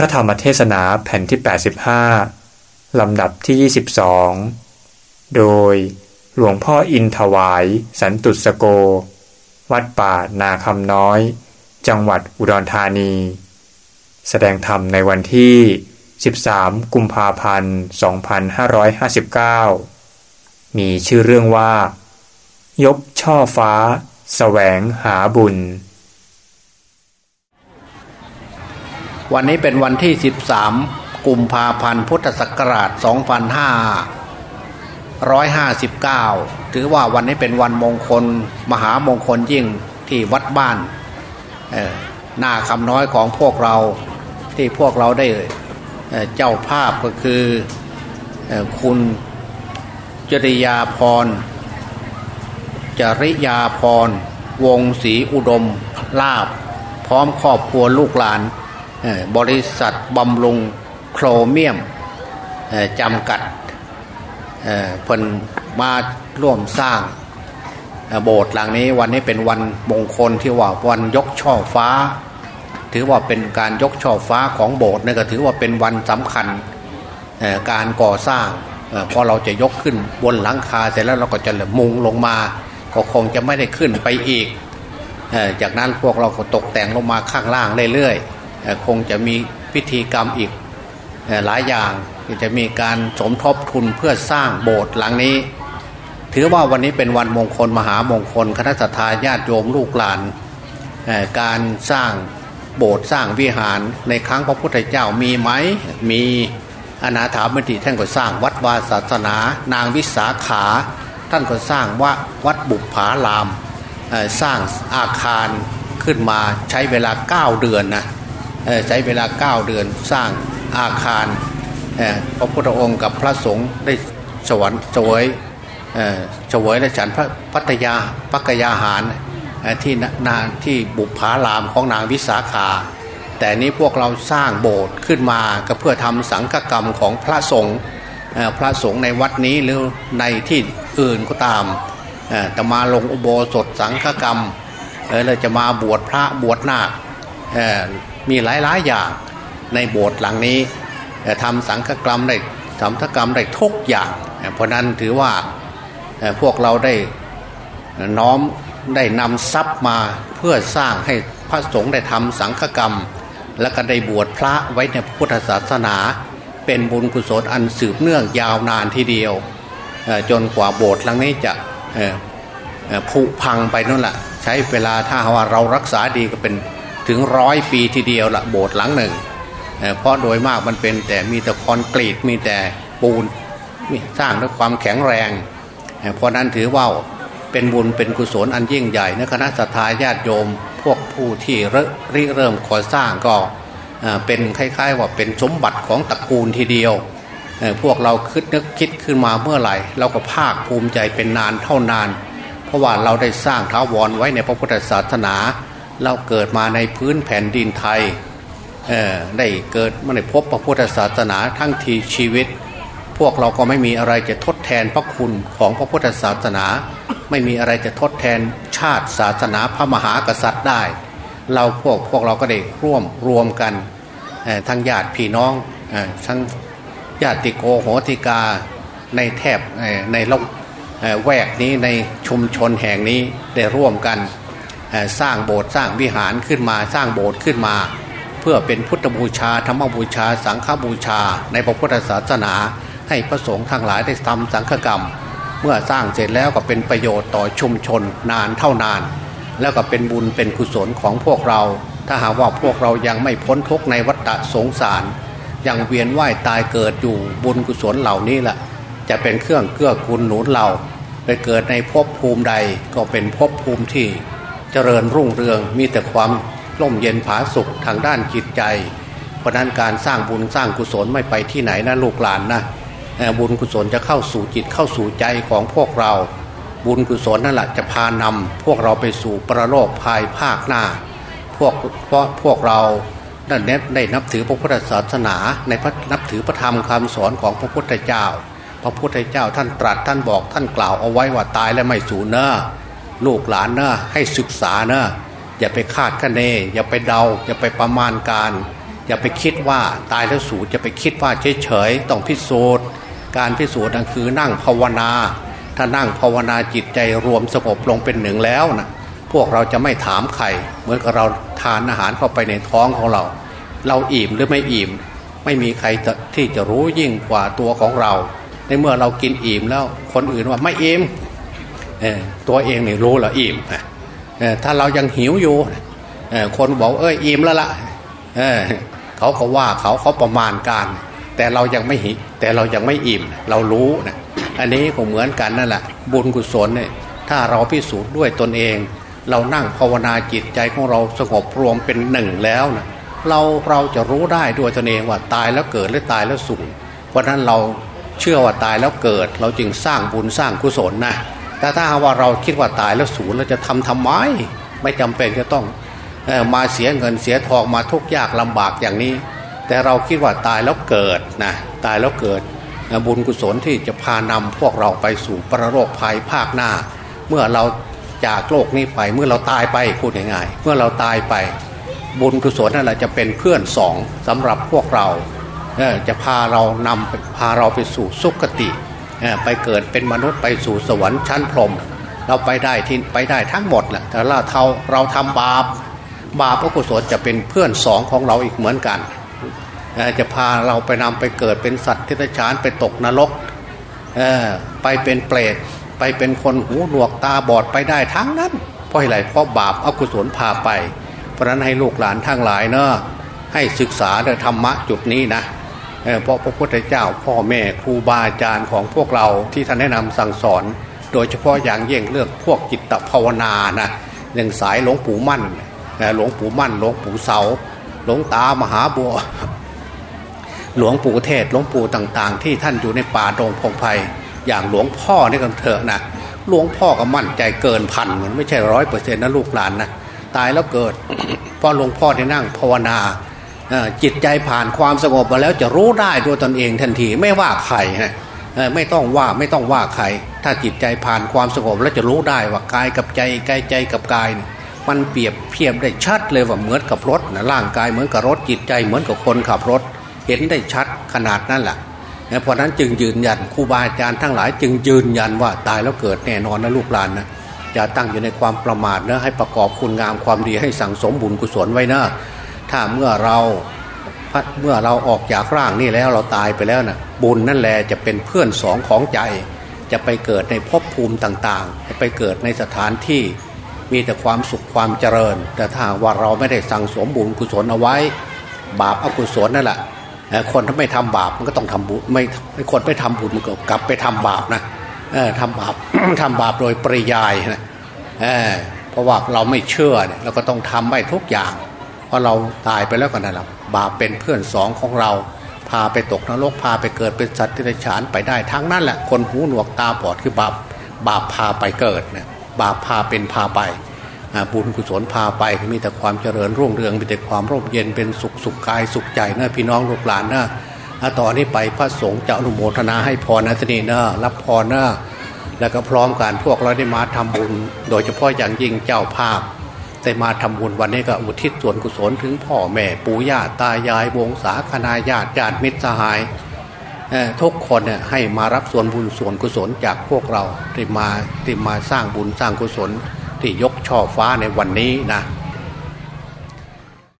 ระธรรมเทศนาแผ่นที่ 85 ลำดับที่ 22 โดยหลวงพ่ออินถวาย สันตุสโก วัดป่านาคำน้อย จังหวัดอุดรธานี แสดงธรรมในวันที่ 13 กุมภาพันธ์ 2559 มีชื่อเรื่องว่า ยกช่อฟ้าสแสวงหาบุญ วันนี้เป็นวันที่ 13 กุมภาพันธ์พุทธศักราช 2559 ถือว่าวันนี้เป็นวันมงคล มหามงคลยิ่งที่วัดบ้านหน้าคำน้อยของพวกเราที่พวกเราได้เจ้าภาพก็คือคุณจริยาพร จริยาพร วงศรีอุดมลาบ พร้อมครอบครัวลูกหลาน บริษัทบำรุงโครเมียมจำกัดเพิ่นมาร่วมสร้างโบสถ์หลังนี้วันนี้เป็นวันมงคลที่ว่าวันยกช่อฟ้า ถือว่าเป็นการยกช่อฟ้าของโบสถ์นี่ก็ถือว่าเป็นวันสำคัญการก่อสร้างพอเราจะยกขึ้นบนหลังคาเสร็จแล้วเราก็จะมุงลงมาก็คงจะไม่ได้ขึ้นไปอีก จากนั้นพวกเราก็ตกแต่งลงมาข้างล่างเรื่อยๆ คงจะมีพิธีกรรมอีกหลายอย่างจะมีการสมทบทุนเพื่อสร้างโบสถ์หลังนี้ ถือว่าวันนี้เป็นวันมงคลมหามงคลคณะสัตยาญาติโยมลูกหลาน การสร้างโบสถ์สร้างวิหารในครั้งพระพุทธเจ้ามีไหมมีอนาถามติท่านก็สร้างวัดวาศาสนา นางวิสาขา ท่านก็สร้างวัดวัดบุพารามสร้างอาคารขึ้นมาใช้เวลา 9 เดือนนะ ใช้เวลา 9 เดือนสร้างอาคารพระพุทธองค์กับพระสงฆ์ได้สวรรค์สวยสวยและฉันพระพัตยาปักยาหารที่นาที่บุพารามของนางวิสาขา แต่นี้พวกเราสร้างโบสถ์ขึ้นมาก็เพื่อทำสังฆกรรมของพระสงฆ์พระสงฆ์ในวัดนี้หรือในที่อื่นก็ตามจะมาลงอุโบสถสังฆกรรมเราจะมาบวชพระบวชนาค มีหลายๆอย่างในโบสถ์หลังนี้ทำสังฆกรรมได้ทำธกรรมได้ทุกอย่าง เพราะนั้นถือว่าพวกเราได้น้อมได้นำทรัพย์มาเพื่อสร้างให้พระสงฆ์ได้ทำสังฆกรรม และก็ได้บวชพระไว้ในพุทธศาสนา เป็นบุญกุศลอันสืบเนื่องยาวนานทีเดียวจนกว่าโบสถ์หลังนี้จะผุพังไปนั่นแหละใช้เวลาถ้าว่าเรารักษาดีก็เป็น ถึงร้อยปีทีเดียวละโบสถ์หลังหนึ่ง เพราะโดยมากมันเป็นแต่มีแต่คอนกรีตมีแต่ปูนสร้างด้วยความแข็งแรง เพราะนั้นถือว่าเป็นบุญเป็นกุศลอันยิ่งใหญ่ในคณะสัตยาญาติโยม พวกผู้ที่ริเริ่มก่อสร้างก็เป็นคล้ายๆ ว่าเป็นสมบัติของตระกูลทีเดียวพวกเราคิดนึกคิดขึ้นมาเมื่อไหร่ เราก็ภาคภูมิใจเป็นนานเท่านาน เพราะว่าเราได้สร้างท้าวรไว้ในพระพุทธศาสนา เราเกิดมาในพื้นแผ่นดินไทยได้เกิดมาในพบพระพุทธศาสนาทั้งทีชีวิต พวกเราก็ไม่มีอะไรจะทดแทนพระคุณของพระพุทธศาสนา ไม่มีอะไรจะทดแทนชาติศาสนาพระมหากษัตริย์ได้ เราพวกพวกเราก็ได้ร่วมรวมกันทั้งญาติพี่น้องทั้งญาติโกโหติกาในแทบในโลกแวกนี้ในชุมชนแห่งนี้ได้ร่วมกัน สร้างโบสถ์สร้างวิหารขึ้นมาสร้างโบสถ์ขึ้นมา เพื่อเป็นพุทธบูชาธรรมบูชา สังฆบูชา ในพระพุทธศาสนา ให้พระสงฆ์ทั้งหลายได้ทำสังฆกรรม เมื่อสร้างเสร็จแล้วก็เป็นประโยชน์ต่อชุมชนนานเท่านาน แล้วก็เป็นบุญเป็นกุศลของพวกเรา ถ้าหากว่าพวกเรายังไม่พ้นทุกในวัฏสงสารยังเวียนว่ายตายเกิดอยู่บุญกุศลเหล่านี้แหละจะเป็นเครื่องเกื้อกูลหนุนเราไปเกิดในภพภูมิใดก็เป็นภพภูมิที่ เจริญรุ่งเรืองมีแต่ความร่มเย็นผาสุขทางด้านจิตใจ เพราะนั้นการสร้างบุญสร้างกุศลไม่ไปที่ไหนนะลูกหลานนะบุญกุศลจะเข้าสู่จิตเข้าสู่ใจของพวกเรา บุญกุศลนั่นแหละจะพานำพวกเราไปสู่ประโลกภายภาคหน้า พวกเพราะพวกเราได้ได้นับถือพระพุทธศาสนาในพระนับถือพระธรรมคำสอนของพระพุทธเจ้า พระพุทธเจ้าท่านตรัสท่านบอกท่านกล่าวเอาไว้ว่าตายแล้วไม่สูญเนอะ ลูกหลานเนะให้ศึกษานะอย่าไปคาดคะเน อย่าไปเดา อย่าไปประมาณการออย่าไปคิดว่าตายแล้วสูญจะไปคิดว่าเฉยๆต้องพิสูจน์การพิสูจน์นั่นคือนั่งภาวนา ถ้านั่งภาวนาจิตใจรวมสงบลงเป็นหนึ่งแล้วนะพวกเราจะไม่ถามใครเหมือนกับเราทานอาหารเข้าไปในท้องของเรา เราอิ่มหรือไม่อิ่ม ไม่มีใครที่จะรู้ยิ่งกว่าตัวของเรา ในเมื่อเรากินอิ่มแล้วคนอื่นว่าไม่อิ่ม ตัวเองเนี่รู้แล้วอิ่มถ้าเรายังหิวอยู่คนบอกเอ้ยอิ่มแล้วละ่ะเขาเขาว่าเขาเขาประมาณการ แต่เรายังไม่หิแต่เรายังไม่อิ่ม เรารู้นะอันนี้ก็เหมือนกันนั่นแหละบุญกุศลเนี่ยถ้าเราพิสูจน์ด้วยตนเอง เรานั่งภาวนาจิตใจของเราสงบรวมเป็นหนึ่งแล้วนะเราเราจะรู้ได้ด้วยตนเองว่าตายแล้วเกิดหรือตายแล้วสูญเพราะนั้นเราเชื่อว่าตายแล้วเกิด เราจึงสร้างบุญสร้างกุศลนะ แต่ถ้าว่าเราคิดว่าตายแล้วสูญเราจะทำทำไม ไม่จำเป็นจะต้องมาเสียเงินเสียทองมาทุกยากลำบากอย่างนี้ แต่เราคิดว่าตายแล้วเกิดนะตายแล้วเกิดบุญกุศลที่จะพานำพวกเราไปสู่ประโรคภัยภาคหน้า เมื่อเราจากโลกนี้ไปเมื่อเราตายไปพูดง่ายๆเมื่อเราตายไป บุญกุศลนั่นแหละจะเป็นเพื่อนสองสำหรับพวกเราจะพาเรานำพาเราไปสู่สุคติ ไปเกิดเป็นมนุษย์ไปสู่สวรรค์ชั้นพรหมเราไปได้ที่ไปได้ทั้งหมดแหละแต่ละเท่าเราทำบาปบาปอกุศลจะเป็นเพื่อนสองของเราอีกเหมือนกัน จะพาเราไปนำไปเกิดเป็นสัตว์ที่ตฉานไปตกนรกไปเป็นเปรตไปเป็นคนหูหนวกตาบอดไปได้ทั้งนั้น เพราะอะไรเพราะบาปอกุศลพาไป เพราะนั้นให้ลูกหลานทั้งหลายเนอะให้ศึกษาเรื่องธรรมะจุดนี้นะ เพราะพระพุทธเจ้าพ่อแม่ครูบาอาจารย์ของพวกเราที่ท่านแนะนำสั่งสอน โดยเฉพาะอย่างยิ่งเรื่องพวกจิตภาวนานะเรื่องสายหลวงปู่มั่นหลวงปู่มั่นหลวงปู่เสาหลวงตามหาบัวหลวงปู่เทศหลวงปู่ต่างๆ ที่ท่านอยู่ในป่าดงพงไพ่อย่างหลวงพ่อนี่กันเถอะนะหลวงพ่อก็มั่นใจเกินพันเหมันไม่ใช่ร้อยเปอร์เซ็นต์นะลูกหลานนะตายแล้วเกิดพอหลวงพ่อได้นั่งภาวนา จิตใจผ่านความสงบมาแล้วจะรู้ได้ด้วยตนเองทันทีไม่ว่าใครฮะไม่ต้องว่าไม่ต้องว่าใคร ถ้าจิตใจผ่านความสงบแล้วจะรู้ได้ว่ากายกับใจกายใจกับกายมันเปรียบเทียบได้ชัดเลยว่าเหมือนกับรถนะร่างกายเหมือนกับรถจิตใจเหมือนกับคนขับรถ เห็นได้ชัดขนาดนั้นแหละเพราะนั้นจึงยืนยันครูบาอาจารย์ทั้งหลาย จึงยืนยันว่าตายแล้วเกิดแน่นอนนะลูกหลานนะอย่าตั้งอยู่ในความประมาทนะให้ประกอบคุณงามความดีให้สั่งสมบุญกุศลไว้นะ ถ้าเมื่อเราเมื่อเราออกจากร่างนี่แล้วเราตายไปแล้วนะบุญนั่นแหละจะเป็นเพื่อนสองของใจ จะไปเกิดในภพภูมิต่างๆ จะไปเกิดในสถานที่มีแต่ความสุขความเจริญ แต่ถ้าว่าเราไม่ได้สั่งสมบุญกุศลเอาไว้ บาปอกุศลนั่นแหละคนถ้าไม่ทำบาปมันก็ต้องทำบุญไม่คนไม่ทำบุญมันก็กลับไปทำบาปนะทำบาปทำบาปโดยปริยายนะเเพราะว่าเราไม่เชื่อเนี่ยเราก็ต้องทำไปทุกอย่าง พราะเราตายไปแล้วกันนะครับบาปเป็นเพื่อนสองของเรา พาไปตกนรกพาไปเกิดเป็นสัตว์ที่ไรฉานไปได้ทั้งนั้นแหละคนหูหนวกตาบอดคือบาปบาปพาไปเกิดเนี่ยบาปพาเป็นพาไปบุญกุศลพาไปมีแต่ความเจริญรุ่งเรืองมีแต่ความร่มเย็นเป็นสุขสุขกายสุขใจนะพี่น้องลูกหลานนะต่อนนี้ไปพระสงฆ์จะอนุโมทนาให้พรนะทนีนะรับพรนะแล้วก็พร้อมกันพวกเราได้มาทำบุญ โดยเฉพาะอย่างยิ่งเจ้าภาพ แต่มาทำบุญวันนี้ก็อุทิศส่วนกุศลถึงพ่อแม่ปู่ย่าตายายวงศาคณาญาติญาติมิตรสหายทุกคนเนี่ยให้มารับส่วนบุญส่วนกุศลจากพวกเราที่มาที่มาสร้างบุญสร้างกุศลที่ยกช่อฟ้าในวันนี้นะ